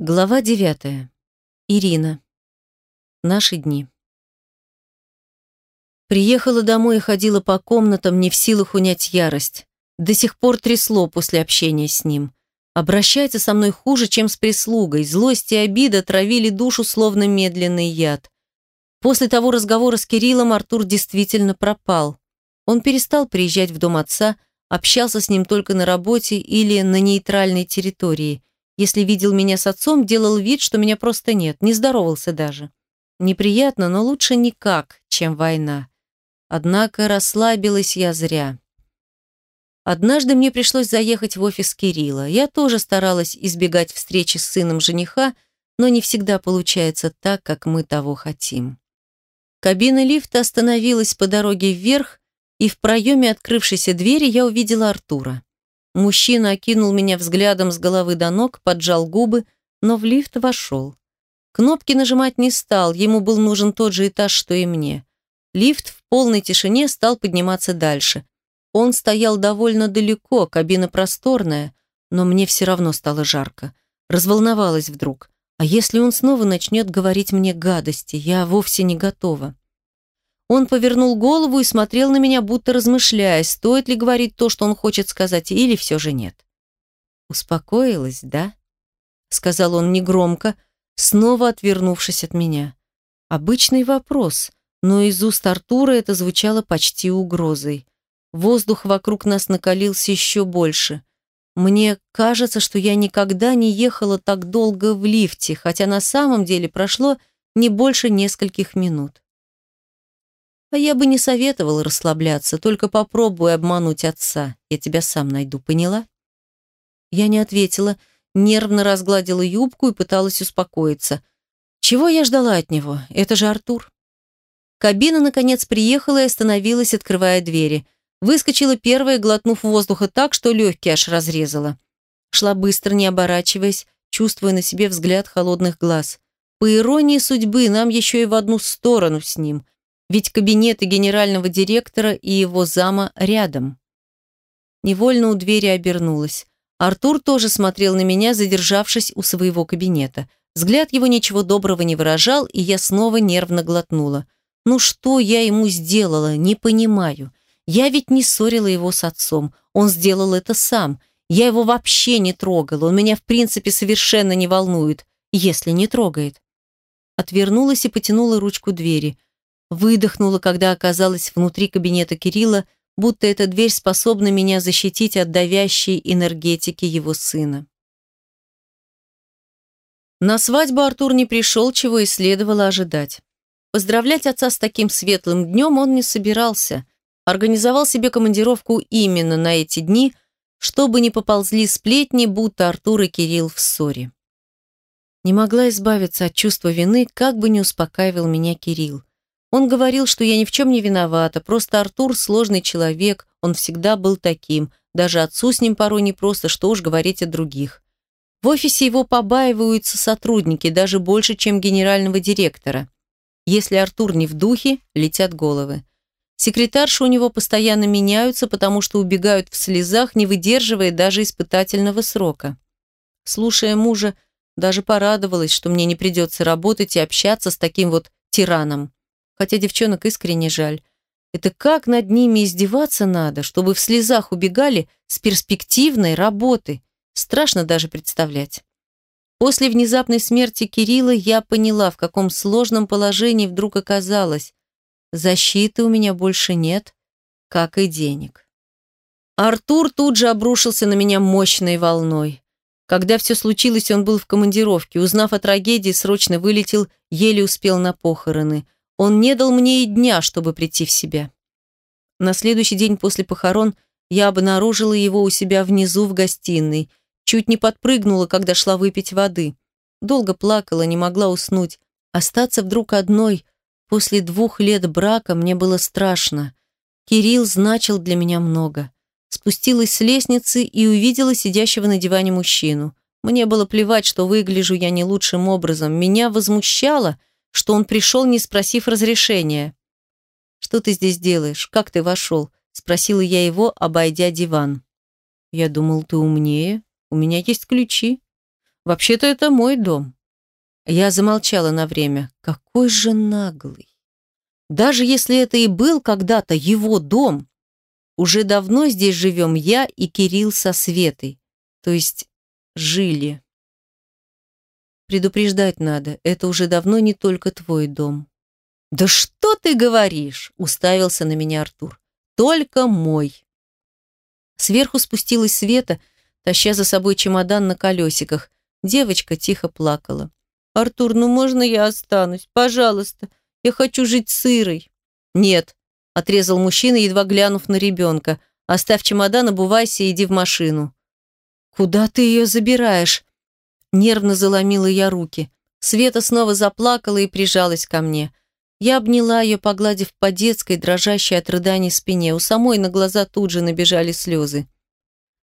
Глава девятая. Ирина. Наши дни. Приехала домой и ходила по комнатам, не в силах унять ярость. До сих пор трясло после общения с ним. Обращается со мной хуже, чем с прислугой. Злость и обида травили душу, словно медленный яд. После того разговора с Кириллом Артур действительно пропал. Он перестал приезжать в дом отца, общался с ним только на работе или на нейтральной территории – если видел меня с отцом, делал вид, что меня просто нет, не здоровался даже. Неприятно, но лучше никак, чем война. Однако расслабилась я зря. Однажды мне пришлось заехать в офис Кирилла. Я тоже старалась избегать встречи с сыном жениха, но не всегда получается так, как мы того хотим. Кабина лифта остановилась по дороге вверх, и в проеме открывшейся двери я увидела Артура. Мужчина окинул меня взглядом с головы до ног, поджал губы, но в лифт вошел. Кнопки нажимать не стал, ему был нужен тот же этаж, что и мне. Лифт в полной тишине стал подниматься дальше. Он стоял довольно далеко, кабина просторная, но мне все равно стало жарко. Разволновалась вдруг. А если он снова начнет говорить мне гадости, я вовсе не готова. Он повернул голову и смотрел на меня, будто размышляя, стоит ли говорить то, что он хочет сказать, или все же нет. «Успокоилась, да?» — сказал он негромко, снова отвернувшись от меня. Обычный вопрос, но из уст Артура это звучало почти угрозой. Воздух вокруг нас накалился еще больше. Мне кажется, что я никогда не ехала так долго в лифте, хотя на самом деле прошло не больше нескольких минут. А я бы не советовал расслабляться, только попробуй обмануть отца. Я тебя сам найду, поняла? Я не ответила, нервно разгладила юбку и пыталась успокоиться. Чего я ждала от него? Это же Артур. Кабина, наконец, приехала и остановилась, открывая двери. Выскочила первая, глотнув воздуха так, что легкие аж разрезала. Шла быстро, не оборачиваясь, чувствуя на себе взгляд холодных глаз. По иронии судьбы, нам еще и в одну сторону с ним – ведь кабинеты генерального директора и его зама рядом. Невольно у двери обернулась. Артур тоже смотрел на меня, задержавшись у своего кабинета. Взгляд его ничего доброго не выражал, и я снова нервно глотнула. Ну что я ему сделала, не понимаю. Я ведь не ссорила его с отцом. Он сделал это сам. Я его вообще не трогала. Он меня, в принципе, совершенно не волнует, если не трогает. Отвернулась и потянула ручку двери. Выдохнула, когда оказалась внутри кабинета Кирилла, будто эта дверь способна меня защитить от давящей энергетики его сына. На свадьбу Артур не пришел, чего и следовало ожидать. Поздравлять отца с таким светлым днем он не собирался. Организовал себе командировку именно на эти дни, чтобы не поползли сплетни, будто Артур и Кирилл в ссоре. Не могла избавиться от чувства вины, как бы не успокаивал меня Кирилл. Он говорил, что я ни в чем не виновата, просто Артур сложный человек, он всегда был таким, даже отцу с ним порой непросто, что уж говорить о других. В офисе его побаиваются сотрудники, даже больше, чем генерального директора. Если Артур не в духе, летят головы. Секретарши у него постоянно меняются, потому что убегают в слезах, не выдерживая даже испытательного срока. Слушая мужа, даже порадовалась, что мне не придется работать и общаться с таким вот тираном хотя девчонок искренне жаль. Это как над ними издеваться надо, чтобы в слезах убегали с перспективной работы. Страшно даже представлять. После внезапной смерти Кирилла я поняла, в каком сложном положении вдруг оказалась. Защиты у меня больше нет, как и денег. Артур тут же обрушился на меня мощной волной. Когда все случилось, он был в командировке. Узнав о трагедии, срочно вылетел, еле успел на похороны – он не дал мне и дня, чтобы прийти в себя. На следующий день после похорон я обнаружила его у себя внизу в гостиной. Чуть не подпрыгнула, когда шла выпить воды. Долго плакала, не могла уснуть. Остаться вдруг одной после двух лет брака мне было страшно. Кирилл значил для меня много. Спустилась с лестницы и увидела сидящего на диване мужчину. Мне было плевать, что выгляжу я не лучшим образом. Меня возмущало, что он пришел, не спросив разрешения. «Что ты здесь делаешь? Как ты вошел?» – спросила я его, обойдя диван. «Я думал, ты умнее. У меня есть ключи». Вообще-то это мой дом. Я замолчала на время. Какой же наглый. Даже если это и был когда-то его дом, уже давно здесь живем я и Кирилл со Светой. То есть жили. Предупреждать надо, это уже давно не только твой дом. «Да что ты говоришь?» – уставился на меня Артур. «Только мой». Сверху спустилась Света, таща за собой чемодан на колесиках. Девочка тихо плакала. «Артур, ну можно я останусь? Пожалуйста. Я хочу жить с Ирой». «Нет», – отрезал мужчина, едва глянув на ребенка. «Оставь чемодан, обувайся и иди в машину». «Куда ты ее забираешь?» Нервно заломила я руки. Света снова заплакала и прижалась ко мне. Я обняла ее, погладив по детской, дрожащей от рыданий спине. У самой на глаза тут же набежали слезы.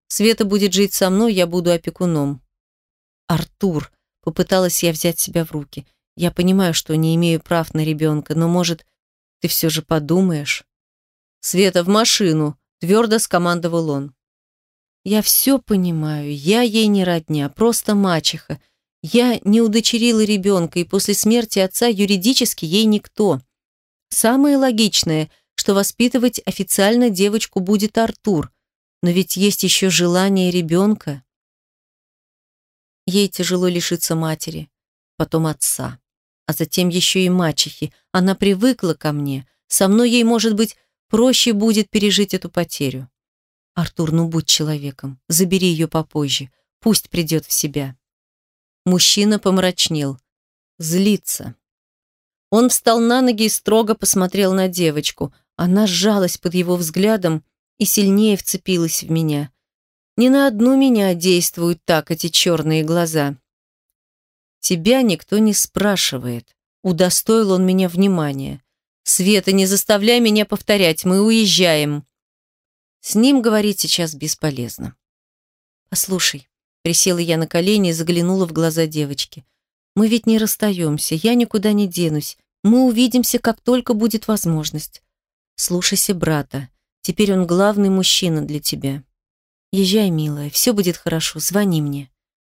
Света будет жить со мной, я буду опекуном. Артур, попыталась я взять себя в руки. Я понимаю, что не имею прав на ребенка, но, может, ты все же подумаешь? Света, в машину, твердо скомандовал он. Я все понимаю, я ей не родня, просто мачеха. Я не удочерила ребенка, и после смерти отца юридически ей никто. Самое логичное, что воспитывать официально девочку будет Артур, но ведь есть еще желание ребенка. Ей тяжело лишиться матери, потом отца, а затем еще и мачехи. Она привыкла ко мне. Со мной ей, может быть, проще будет пережить эту потерю. Артур, ну будь человеком, забери ее попозже, пусть придет в себя. Мужчина помрачнел. Злится. Он встал на ноги и строго посмотрел на девочку. Она сжалась под его взглядом и сильнее вцепилась в меня. Не на одну меня действуют так эти черные глаза. Тебя никто не спрашивает. Удостоил он меня внимания. Света, не заставляй меня повторять, мы уезжаем. С ним говорить сейчас бесполезно. Послушай, Присела я на колени и заглянула в глаза девочки. «Мы ведь не расстаемся, я никуда не денусь. Мы увидимся, как только будет возможность. Слушайся брата. Теперь он главный мужчина для тебя. Езжай, милая, все будет хорошо, звони мне».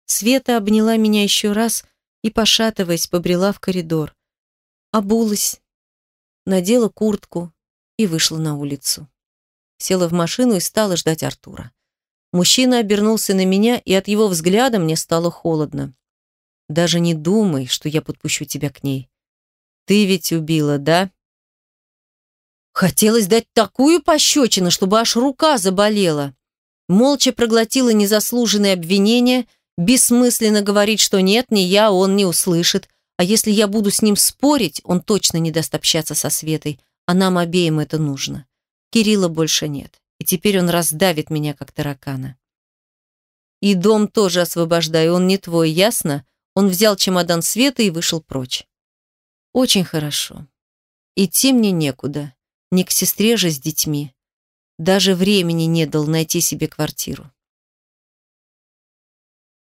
Света обняла меня еще раз и, пошатываясь, побрела в коридор. Обулась, надела куртку и вышла на улицу. Села в машину и стала ждать Артура. Мужчина обернулся на меня, и от его взгляда мне стало холодно. «Даже не думай, что я подпущу тебя к ней. Ты ведь убила, да?» Хотелось дать такую пощечину, чтобы аж рука заболела. Молча проглотила незаслуженные обвинения, бессмысленно говорить, что нет, не я, он не услышит. А если я буду с ним спорить, он точно не даст общаться со Светой, а нам обеим это нужно. Кирилла больше нет и теперь он раздавит меня, как таракана. И дом тоже освобождай, он не твой, ясно? Он взял чемодан Света и вышел прочь. Очень хорошо. Идти мне некуда, не к сестре же с детьми. Даже времени не дал найти себе квартиру.